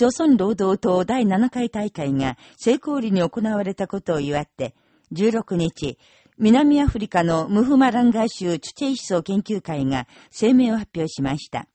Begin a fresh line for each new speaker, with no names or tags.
朝鮮労働党第7回大会が成功裏に行われたことを祝って、16日、南アフリカのムフマランガー州チュチェイ思想研究会が声明を発表しました。